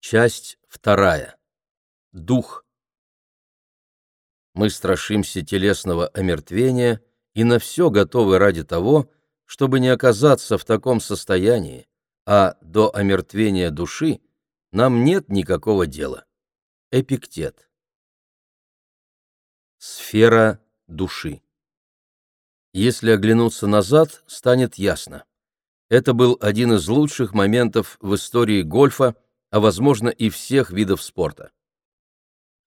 Часть вторая. Дух. Мы страшимся телесного омертвения и на все готовы ради того, чтобы не оказаться в таком состоянии, а до омертвения души нам нет никакого дела. Эпиктет. Сфера души. Если оглянуться назад, станет ясно. Это был один из лучших моментов в истории гольфа, а возможно и всех видов спорта.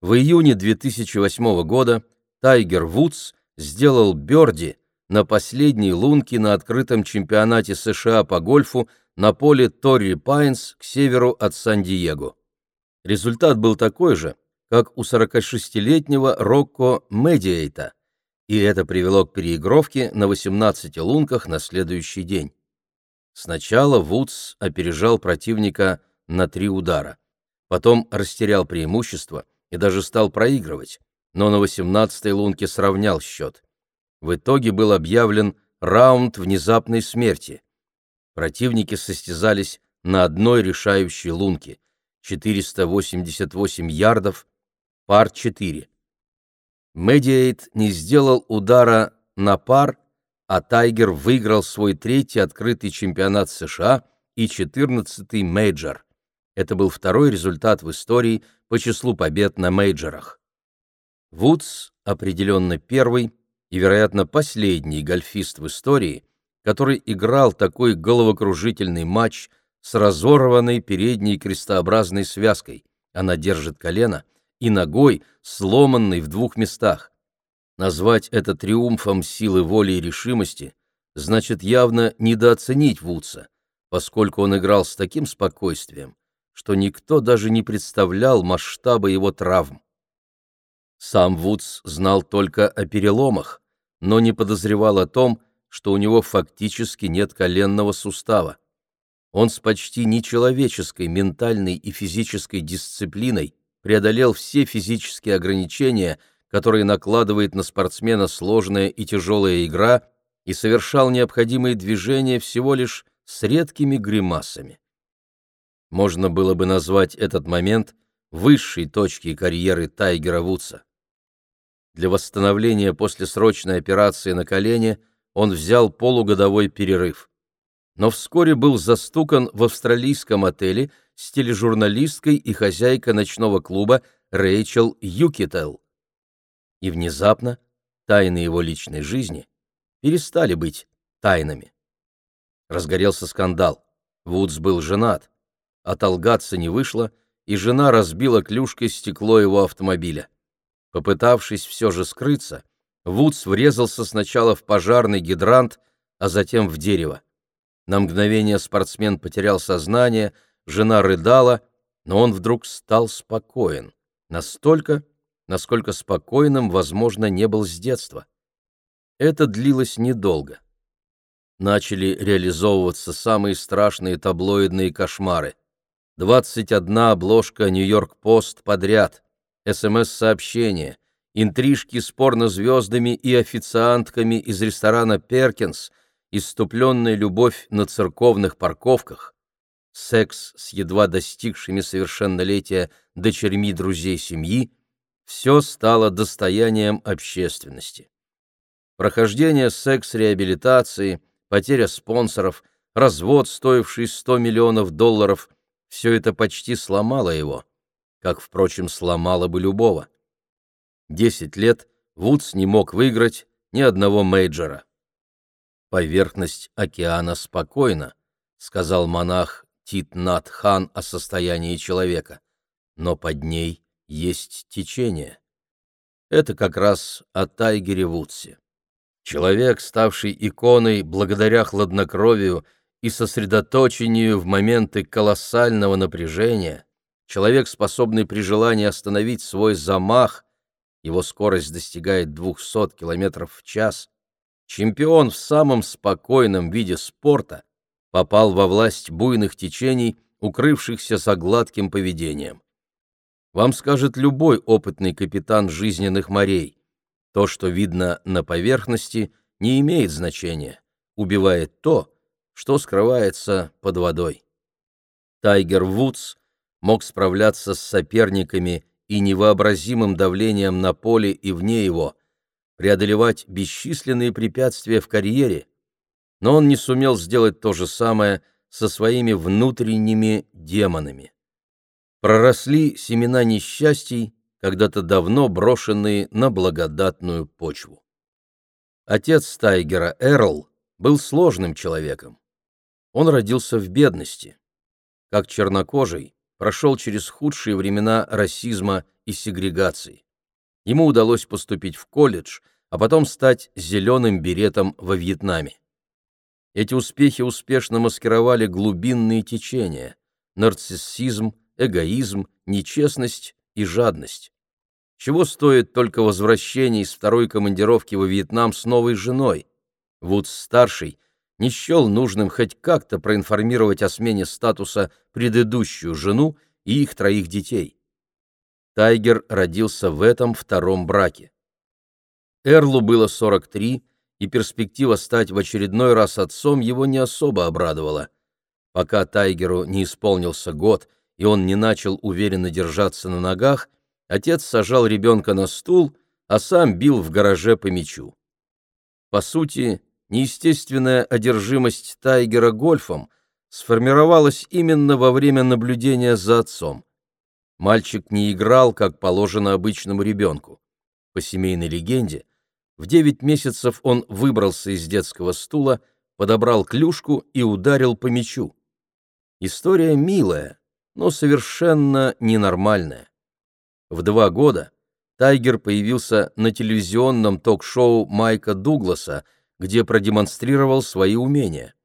В июне 2008 года Тайгер Вудс сделал бёрди на последней лунке на открытом чемпионате США по гольфу на поле Торри Пайнс к северу от Сан-Диего. Результат был такой же, как у 46-летнего Рокко Медиэйта, и это привело к переигровке на 18 лунках на следующий день. Сначала Вудс опережал противника на три удара, потом растерял преимущество и даже стал проигрывать, но на 18-й лунке сравнял счет. В итоге был объявлен раунд внезапной смерти. Противники состязались на одной решающей лунке — 488 ярдов, пар 4. Медиэйт не сделал удара на пар а Тайгер выиграл свой третий открытый чемпионат США и четырнадцатый мейджор. Это был второй результат в истории по числу побед на мейджорах. Вудс определенно первый и, вероятно, последний гольфист в истории, который играл такой головокружительный матч с разорванной передней крестообразной связкой, она держит колено, и ногой, сломанной в двух местах. Назвать это триумфом силы воли и решимости значит явно недооценить Вудса, поскольку он играл с таким спокойствием, что никто даже не представлял масштаба его травм. Сам Вудс знал только о переломах, но не подозревал о том, что у него фактически нет коленного сустава. Он с почти нечеловеческой ментальной и физической дисциплиной преодолел все физические ограничения, которые накладывает на спортсмена сложная и тяжелая игра, и совершал необходимые движения всего лишь с редкими гримасами. Можно было бы назвать этот момент высшей точкой карьеры Тайгера Вудса. Для восстановления после срочной операции на колене он взял полугодовой перерыв. Но вскоре был застукан в австралийском отеле с тележурналисткой и хозяйкой ночного клуба Рэйчел Юкител и внезапно тайны его личной жизни перестали быть тайнами. Разгорелся скандал. Вудс был женат. Отолгаться не вышло, и жена разбила клюшкой стекло его автомобиля. Попытавшись все же скрыться, Вудс врезался сначала в пожарный гидрант, а затем в дерево. На мгновение спортсмен потерял сознание, жена рыдала, но он вдруг стал спокоен. Настолько, насколько спокойным, возможно, не был с детства. Это длилось недолго. Начали реализовываться самые страшные таблоидные кошмары. 21 обложка «Нью-Йорк-Пост» подряд, СМС-сообщения, интрижки с порнозвездами и официантками из ресторана «Перкинс», иступленная любовь на церковных парковках, секс с едва достигшими совершеннолетия дочерьми друзей семьи, все стало достоянием общественности. Прохождение секс-реабилитации, потеря спонсоров, развод, стоивший 100 миллионов долларов – все это почти сломало его, как, впрочем, сломало бы любого. Десять лет Вудс не мог выиграть ни одного мейджора. «Поверхность океана спокойна», — сказал монах Тит Нат Хан о состоянии человека, но под ней есть течение. Это как раз о Тайгере Вудсе. Человек, ставший иконой благодаря хладнокровию и сосредоточению в моменты колоссального напряжения, человек, способный при желании остановить свой замах, его скорость достигает 200 км в час, чемпион в самом спокойном виде спорта, попал во власть буйных течений, укрывшихся за гладким поведением. Вам скажет любой опытный капитан жизненных морей. То, что видно на поверхности, не имеет значения. Убивает то, что скрывается под водой. Тайгер Вудс мог справляться с соперниками и невообразимым давлением на поле и вне его, преодолевать бесчисленные препятствия в карьере, но он не сумел сделать то же самое со своими внутренними демонами. Проросли семена несчастий, когда-то давно брошенные на благодатную почву. Отец Тайгера, Эрл, был сложным человеком. Он родился в бедности. Как чернокожий, прошел через худшие времена расизма и сегрегации. Ему удалось поступить в колледж, а потом стать зеленым беретом во Вьетнаме. Эти успехи успешно маскировали глубинные течения – нарциссизм, эгоизм, нечестность и жадность. Чего стоит только возвращение из второй командировки во Вьетнам с новой женой? Вудс-старший не счел нужным хоть как-то проинформировать о смене статуса предыдущую жену и их троих детей. Тайгер родился в этом втором браке. Эрлу было 43, и перспектива стать в очередной раз отцом его не особо обрадовала. Пока Тайгеру не исполнился год, и он не начал уверенно держаться на ногах, отец сажал ребенка на стул, а сам бил в гараже по мячу. По сути, неестественная одержимость Тайгера гольфом сформировалась именно во время наблюдения за отцом. Мальчик не играл, как положено обычному ребенку. По семейной легенде, в девять месяцев он выбрался из детского стула, подобрал клюшку и ударил по мячу. История милая, но совершенно ненормальная. В два года Тайгер появился на телевизионном ток-шоу Майка Дугласа, где продемонстрировал свои умения.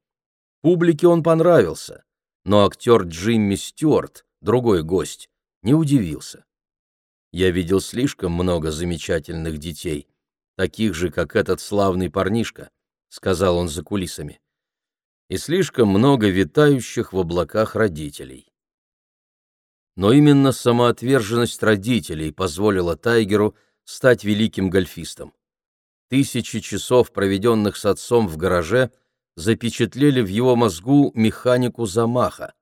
Публике он понравился, но актер Джимми Стюарт, другой гость, не удивился. Я видел слишком много замечательных детей, таких же, как этот славный парнишка, сказал он за кулисами. И слишком много витающих в облаках родителей. Но именно самоотверженность родителей позволила Тайгеру стать великим гольфистом. Тысячи часов, проведенных с отцом в гараже, запечатлели в его мозгу механику замаха.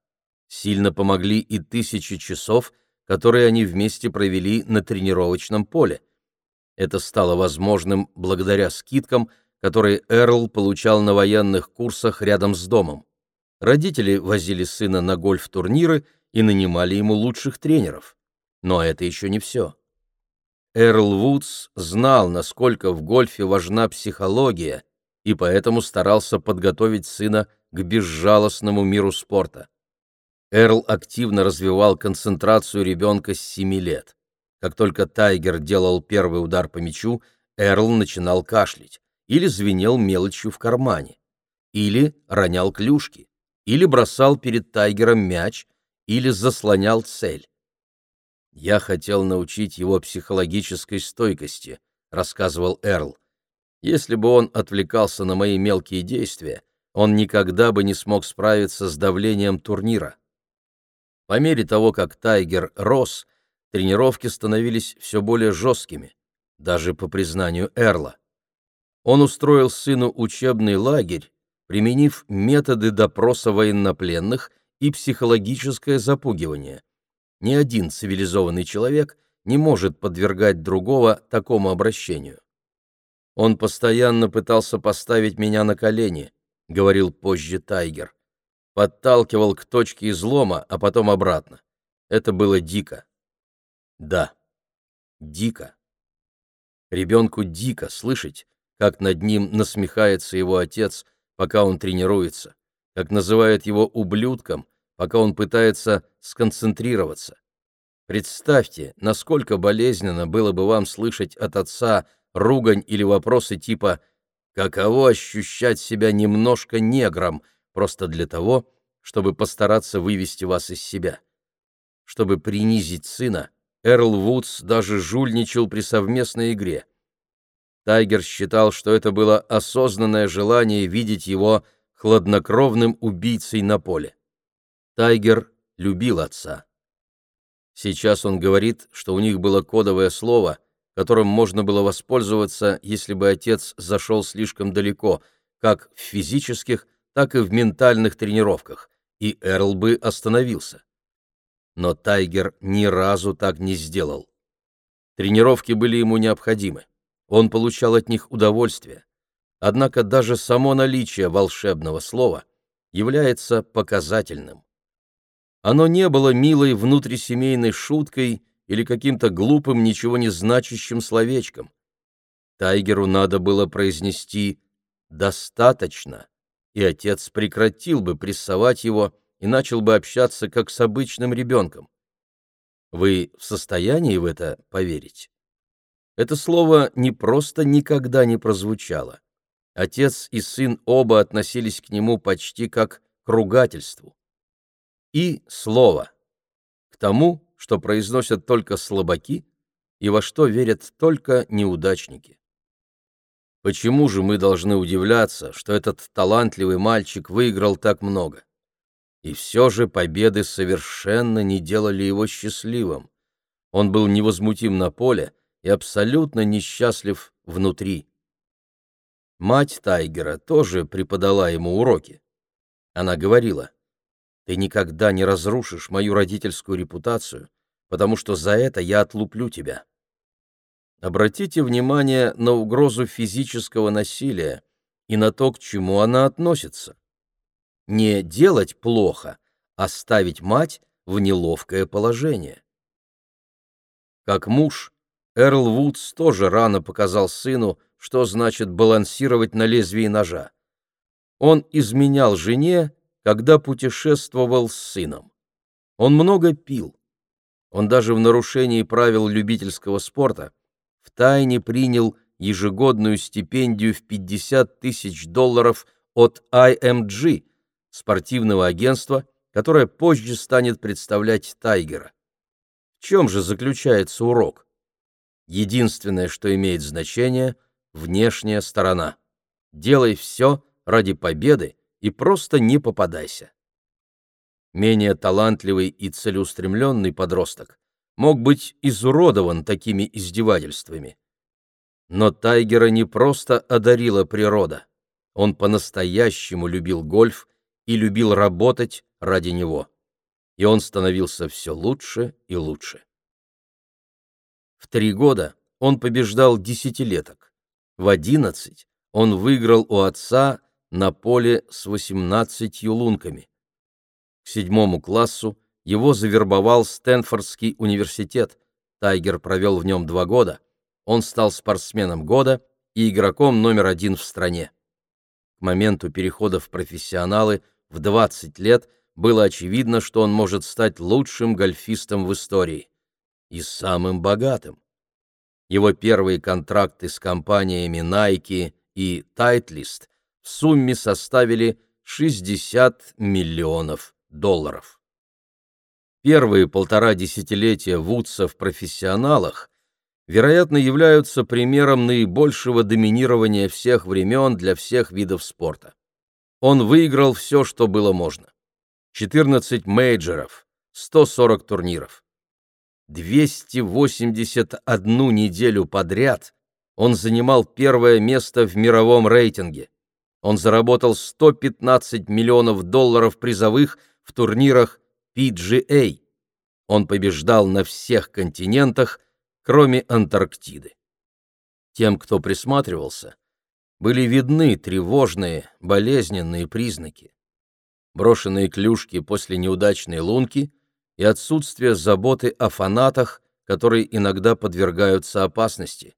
Сильно помогли и тысячи часов, которые они вместе провели на тренировочном поле. Это стало возможным благодаря скидкам, которые Эрл получал на военных курсах рядом с домом. Родители возили сына на гольф-турниры и нанимали ему лучших тренеров. Но это еще не все. Эрл Вудс знал, насколько в гольфе важна психология, и поэтому старался подготовить сына к безжалостному миру спорта. Эрл активно развивал концентрацию ребенка с 7 лет. Как только Тайгер делал первый удар по мячу, Эрл начинал кашлять, или звенел мелочью в кармане, или ронял клюшки, или бросал перед Тайгером мяч, или заслонял цель. «Я хотел научить его психологической стойкости», — рассказывал Эрл. «Если бы он отвлекался на мои мелкие действия, он никогда бы не смог справиться с давлением турнира». По мере того, как Тайгер рос, тренировки становились все более жесткими, даже по признанию Эрла. Он устроил сыну учебный лагерь, применив методы допроса военнопленных и психологическое запугивание — ни один цивилизованный человек не может подвергать другого такому обращению. Он постоянно пытался поставить меня на колени, говорил позже Тайгер. Подталкивал к точке излома, а потом обратно. Это было дико. Да, дико. Ребенку дико слышать, как над ним насмехается его отец, пока он тренируется, как называет его ублюдком, пока он пытается сконцентрироваться. Представьте, насколько болезненно было бы вам слышать от отца ругань или вопросы типа «каково ощущать себя немножко негром» просто для того, чтобы постараться вывести вас из себя. Чтобы принизить сына, Эрл Вудс даже жульничал при совместной игре. Тайгер считал, что это было осознанное желание видеть его хладнокровным убийцей на поле. Тайгер любил отца. Сейчас он говорит, что у них было кодовое слово, которым можно было воспользоваться, если бы отец зашел слишком далеко, как в физических, так и в ментальных тренировках, и Эрл бы остановился. но Тайгер ни разу так не сделал. Тренировки были ему необходимы. Он получал от них удовольствие. Однако даже само наличие волшебного слова является показательным. Оно не было милой внутрисемейной шуткой или каким-то глупым, ничего не значащим словечком. Тайгеру надо было произнести «достаточно», и отец прекратил бы прессовать его и начал бы общаться как с обычным ребенком. Вы в состоянии в это поверить? Это слово не просто никогда не прозвучало. Отец и сын оба относились к нему почти как к ругательству. И слово. К тому, что произносят только слабаки и во что верят только неудачники. Почему же мы должны удивляться, что этот талантливый мальчик выиграл так много? И все же победы совершенно не делали его счастливым. Он был невозмутим на поле и абсолютно несчастлив внутри. Мать Тайгера тоже преподала ему уроки. Она говорила, «Ты никогда не разрушишь мою родительскую репутацию, потому что за это я отлуплю тебя». Обратите внимание на угрозу физического насилия и на то, к чему она относится. Не делать плохо, а ставить мать в неловкое положение. Как муж, Эрл Вудс тоже рано показал сыну, что значит балансировать на лезвии ножа. Он изменял жене, когда путешествовал с сыном. Он много пил. Он даже в нарушении правил любительского спорта втайне принял ежегодную стипендию в 50 тысяч долларов от IMG, спортивного агентства, которое позже станет представлять Тайгера. В чем же заключается урок? Единственное, что имеет значение – внешняя сторона. Делай все ради победы и просто не попадайся. Менее талантливый и целеустремленный подросток мог быть изуродован такими издевательствами. Но Тайгера не просто одарила природа. Он по-настоящему любил гольф и любил работать ради него. И он становился все лучше и лучше. В три года он побеждал десятилеток. В одиннадцать он выиграл у отца на поле с восемнадцатью лунками. К седьмому классу его завербовал Стэнфордский университет. Тайгер провел в нем два года. Он стал спортсменом года и игроком номер один в стране. К моменту перехода в профессионалы в 20 лет было очевидно, что он может стать лучшим гольфистом в истории и самым богатым. Его первые контракты с компаниями Nike и Titleist в сумме составили 60 миллионов долларов. Первые полтора десятилетия Вудса в профессионалах, вероятно, являются примером наибольшего доминирования всех времен для всех видов спорта. Он выиграл все, что было можно. 14 мейджеров, 140 турниров. 281 неделю подряд он занимал первое место в мировом рейтинге. Он заработал 115 миллионов долларов призовых в турнирах PGA. Он побеждал на всех континентах, кроме Антарктиды. Тем, кто присматривался, были видны тревожные, болезненные признаки. Брошенные клюшки после неудачной лунки и отсутствие заботы о фанатах, которые иногда подвергаются опасности.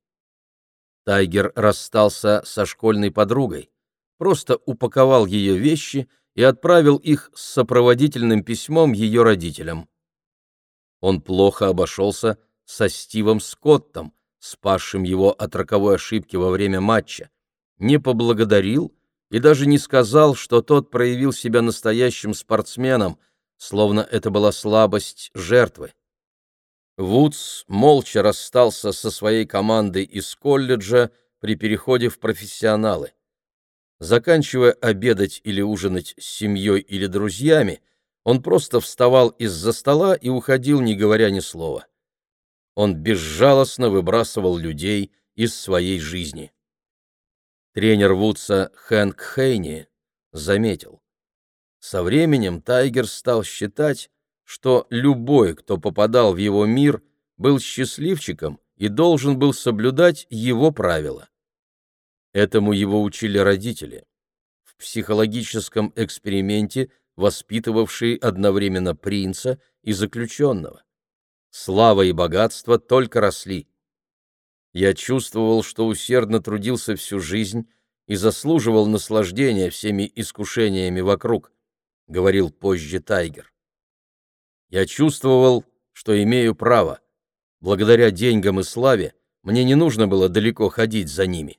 Тайгер расстался со школьной подругой, просто упаковал ее вещи и отправил их с сопроводительным письмом ее родителям. Он плохо обошелся со Стивом Скоттом, спасшим его от роковой ошибки во время матча, не поблагодарил и даже не сказал, что тот проявил себя настоящим спортсменом, словно это была слабость жертвы. Вудс молча расстался со своей командой из колледжа при переходе в профессионалы. Заканчивая обедать или ужинать с семьей или друзьями, он просто вставал из-за стола и уходил, не говоря ни слова. Он безжалостно выбрасывал людей из своей жизни. Тренер Вудса Хэнк Хейни заметил. Со временем Тайгер стал считать, что любой, кто попадал в его мир, был счастливчиком и должен был соблюдать его правила. Этому его учили родители. В психологическом эксперименте, воспитывавшие одновременно принца и заключенного. Слава и богатство только росли. Я чувствовал, что усердно трудился всю жизнь и заслуживал наслаждения всеми искушениями вокруг, — говорил позже Тайгер. Я чувствовал, что имею право. Благодаря деньгам и славе мне не нужно было далеко ходить за ними.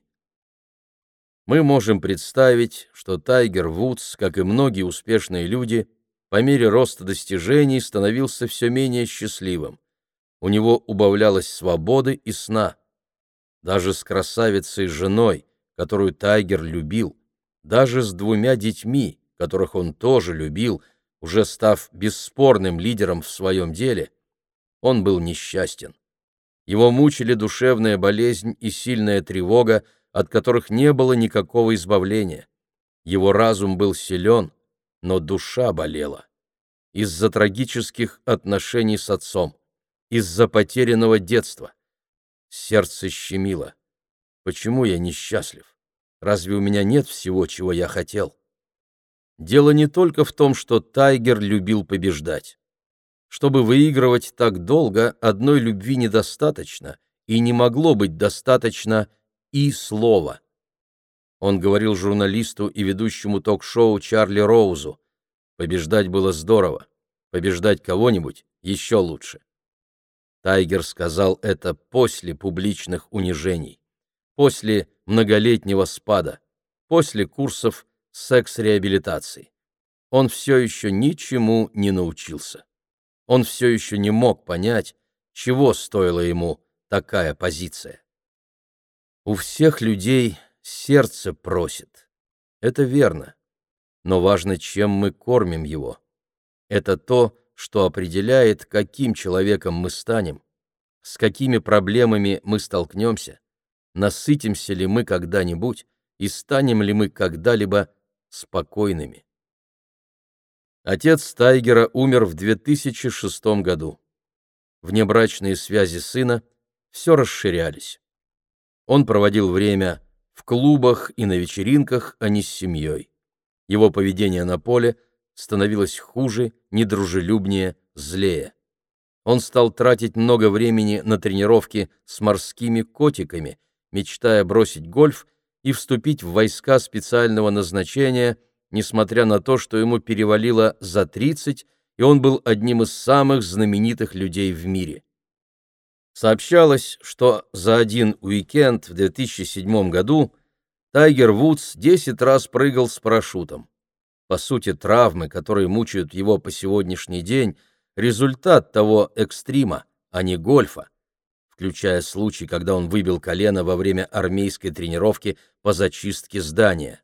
Мы можем представить, что Тайгер Вудс, как и многие успешные люди, по мере роста достижений становился все менее счастливым. У него убавлялось свободы и сна. Даже с красавицей женой, которую Тайгер любил, даже с двумя детьми, которых он тоже любил, уже став бесспорным лидером в своем деле, он был несчастен. Его мучили душевная болезнь и сильная тревога, от которых не было никакого избавления. Его разум был силен, но душа болела. Из-за трагических отношений с отцом, из-за потерянного детства. Сердце щемило. Почему я несчастлив? Разве у меня нет всего, чего я хотел? Дело не только в том, что Тайгер любил побеждать. Чтобы выигрывать так долго, одной любви недостаточно, и не могло быть достаточно и слова. Он говорил журналисту и ведущему ток-шоу Чарли Роузу. Побеждать было здорово, побеждать кого-нибудь еще лучше. Тайгер сказал это после публичных унижений, после многолетнего спада, после курсов секс-реабилитации. Он все еще ничему не научился. Он все еще не мог понять, чего стоила ему такая позиция. У всех людей сердце просит. Это верно. Но важно, чем мы кормим его. Это то, что определяет, каким человеком мы станем, с какими проблемами мы столкнемся, насытимся ли мы когда-нибудь и станем ли мы когда-либо спокойными. Отец Тайгера умер в 2006 году. Внебрачные связи сына все расширялись. Он проводил время в клубах и на вечеринках, а не с семьей. Его поведение на поле становилось хуже, недружелюбнее, злее. Он стал тратить много времени на тренировки с морскими котиками, мечтая бросить гольф и вступить в войска специального назначения, несмотря на то, что ему перевалило за 30, и он был одним из самых знаменитых людей в мире. Сообщалось, что за один уикенд в 2007 году Тайгер Вудс 10 раз прыгал с парашютом. По сути, травмы, которые мучают его по сегодняшний день, результат того экстрима, а не гольфа включая случай, когда он выбил колено во время армейской тренировки по зачистке здания.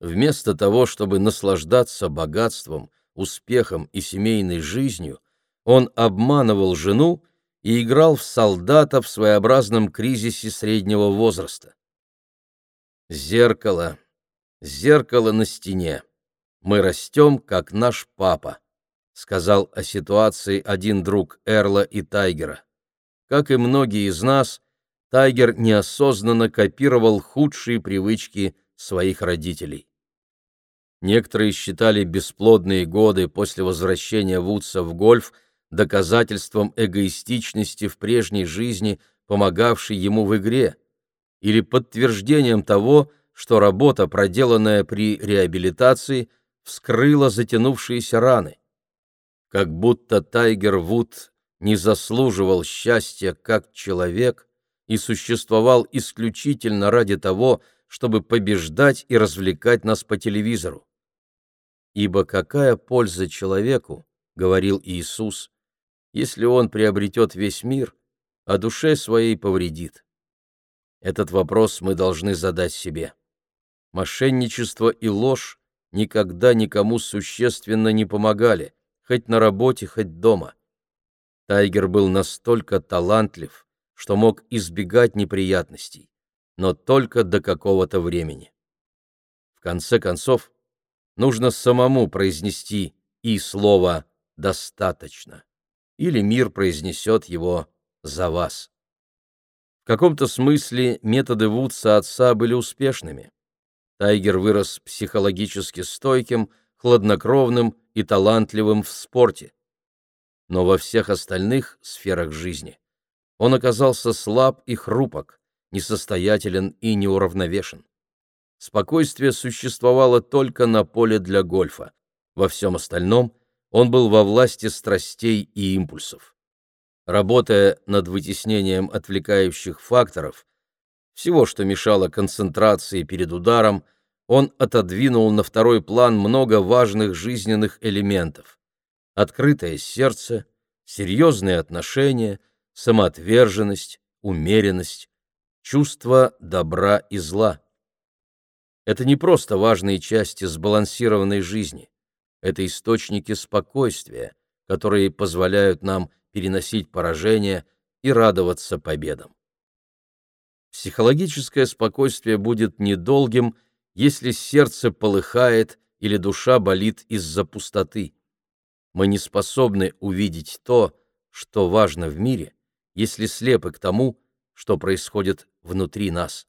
Вместо того, чтобы наслаждаться богатством, успехом и семейной жизнью, он обманывал жену и играл в солдата в своеобразном кризисе среднего возраста. Зеркало, зеркало на стене. Мы растем, как наш папа, сказал о ситуации один друг Эрла и Тайгера. Как и многие из нас, Тайгер неосознанно копировал худшие привычки своих родителей. Некоторые считали бесплодные годы после возвращения Вудса в гольф доказательством эгоистичности в прежней жизни, помогавшей ему в игре, или подтверждением того, что работа, проделанная при реабилитации, вскрыла затянувшиеся раны. Как будто Тайгер Вуд не заслуживал счастья как человек и существовал исключительно ради того, чтобы побеждать и развлекать нас по телевизору. «Ибо какая польза человеку, — говорил Иисус, — если он приобретет весь мир, а душе своей повредит?» Этот вопрос мы должны задать себе. Мошенничество и ложь никогда никому существенно не помогали, хоть на работе, хоть дома. Тайгер был настолько талантлив, что мог избегать неприятностей, но только до какого-то времени. В конце концов, нужно самому произнести и слово «достаточно», или мир произнесет его за вас. В каком-то смысле методы Вудса отца были успешными. Тайгер вырос психологически стойким, хладнокровным и талантливым в спорте. Но во всех остальных сферах жизни он оказался слаб и хрупок, несостоятелен и неуравновешен. Спокойствие существовало только на поле для гольфа. Во всем остальном он был во власти страстей и импульсов. Работая над вытеснением отвлекающих факторов, всего, что мешало концентрации перед ударом, он отодвинул на второй план много важных жизненных элементов. Открытое сердце, серьезные отношения, самоотверженность, умеренность, чувство добра и зла. Это не просто важные части сбалансированной жизни. Это источники спокойствия, которые позволяют нам переносить поражения и радоваться победам. Психологическое спокойствие будет недолгим, если сердце полыхает или душа болит из-за пустоты. Мы не способны увидеть то, что важно в мире, если слепы к тому, что происходит внутри нас.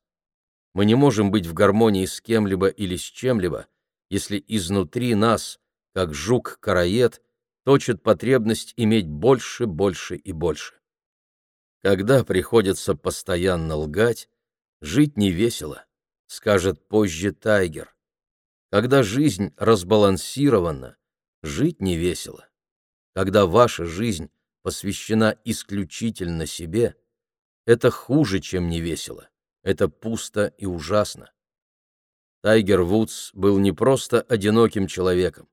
Мы не можем быть в гармонии с кем-либо или с чем-либо, если изнутри нас, как жук-караед, точит потребность иметь больше, больше и больше. Когда приходится постоянно лгать, жить не весело, скажет позже Тайгер. Когда жизнь разбалансирована, жить не весело. Когда ваша жизнь посвящена исключительно себе, это хуже, чем не весело. Это пусто и ужасно. Тайгер Вудс был не просто одиноким человеком.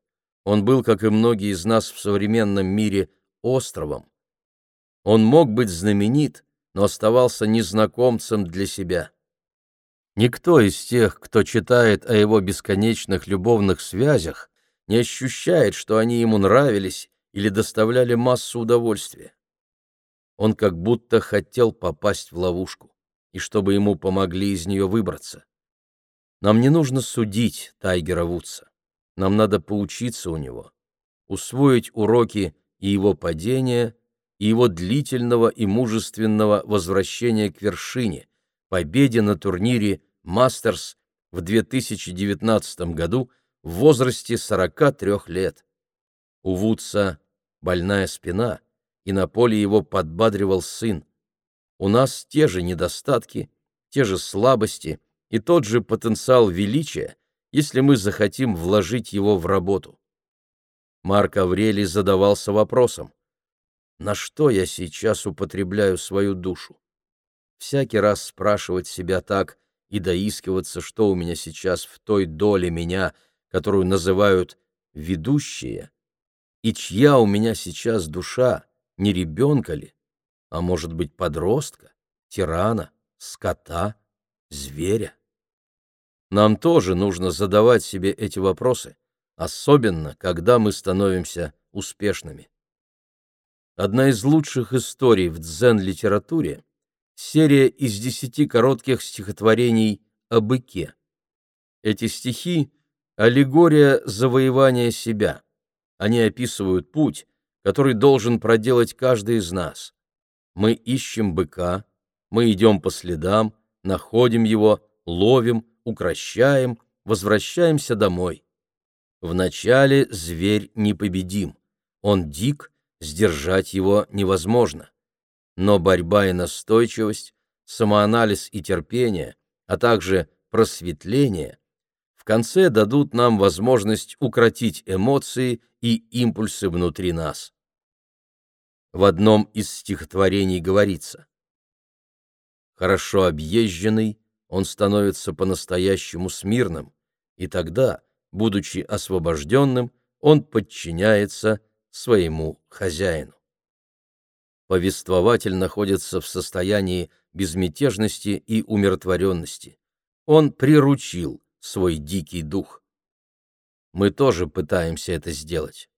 Он был, как и многие из нас в современном мире, островом. Он мог быть знаменит, но оставался незнакомцем для себя. Никто из тех, кто читает о его бесконечных любовных связях, не ощущает, что они ему нравились или доставляли массу удовольствия. Он как будто хотел попасть в ловушку и чтобы ему помогли из нее выбраться. Нам не нужно судить Тайгера Вудса. Нам надо поучиться у него, усвоить уроки и его падения, и его длительного и мужественного возвращения к вершине, победе на турнире «Мастерс» в 2019 году в возрасте 43 лет. У Вудса больная спина, и на поле его подбадривал сын. У нас те же недостатки, те же слабости и тот же потенциал величия, если мы захотим вложить его в работу. Марк Аврелий задавался вопросом, на что я сейчас употребляю свою душу? Всякий раз спрашивать себя так и доискиваться, что у меня сейчас в той доле меня, которую называют «ведущие», и чья у меня сейчас душа, не ребенка ли? а может быть подростка, тирана, скота, зверя? Нам тоже нужно задавать себе эти вопросы, особенно когда мы становимся успешными. Одна из лучших историй в дзен-литературе — серия из десяти коротких стихотворений о быке. Эти стихи — аллегория завоевания себя. Они описывают путь, который должен проделать каждый из нас. Мы ищем быка, мы идем по следам, находим его, ловим, укращаем, возвращаемся домой. Вначале зверь непобедим, он дик, сдержать его невозможно. Но борьба и настойчивость, самоанализ и терпение, а также просветление в конце дадут нам возможность укротить эмоции и импульсы внутри нас в одном из стихотворений говорится «Хорошо объезженный, он становится по-настоящему смирным, и тогда, будучи освобожденным, он подчиняется своему хозяину». Повествователь находится в состоянии безмятежности и умиротворенности. Он приручил свой дикий дух. Мы тоже пытаемся это сделать.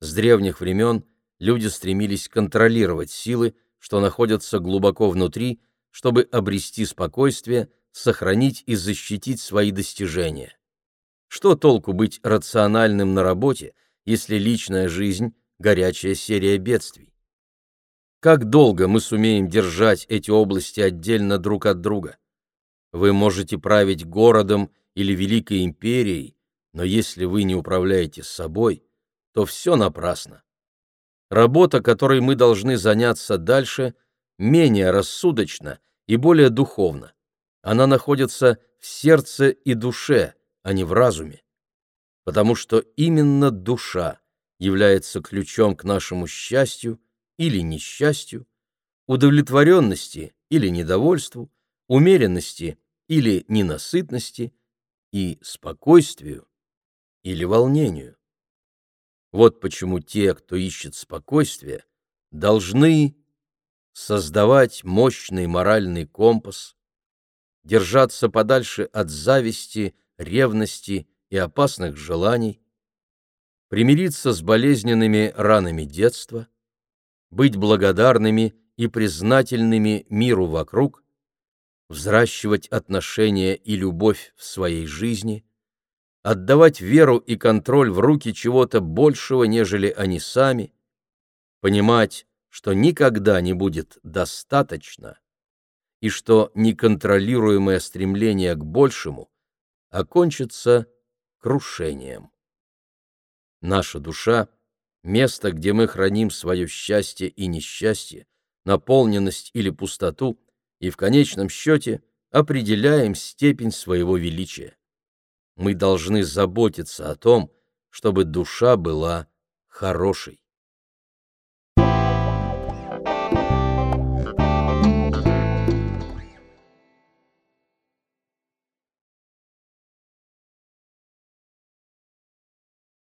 С древних времен – люди стремились контролировать силы, что находятся глубоко внутри, чтобы обрести спокойствие, сохранить и защитить свои достижения. Что толку быть рациональным на работе, если личная жизнь, горячая серия бедствий. Как долго мы сумеем держать эти области отдельно друг от друга? Вы можете править городом или великой империей, но если вы не управляете собой, то все напрасно. Работа, которой мы должны заняться дальше, менее рассудочна и более духовна. Она находится в сердце и душе, а не в разуме. Потому что именно душа является ключом к нашему счастью или несчастью, удовлетворенности или недовольству, умеренности или ненасытности и спокойствию или волнению. Вот почему те, кто ищет спокойствия, должны создавать мощный моральный компас, держаться подальше от зависти, ревности и опасных желаний, примириться с болезненными ранами детства, быть благодарными и признательными миру вокруг, взращивать отношения и любовь в своей жизни, отдавать веру и контроль в руки чего-то большего, нежели они сами, понимать, что никогда не будет достаточно, и что неконтролируемое стремление к большему окончится крушением. Наша душа — место, где мы храним свое счастье и несчастье, наполненность или пустоту, и в конечном счете определяем степень своего величия. Мы должны заботиться о том, чтобы душа была хорошей.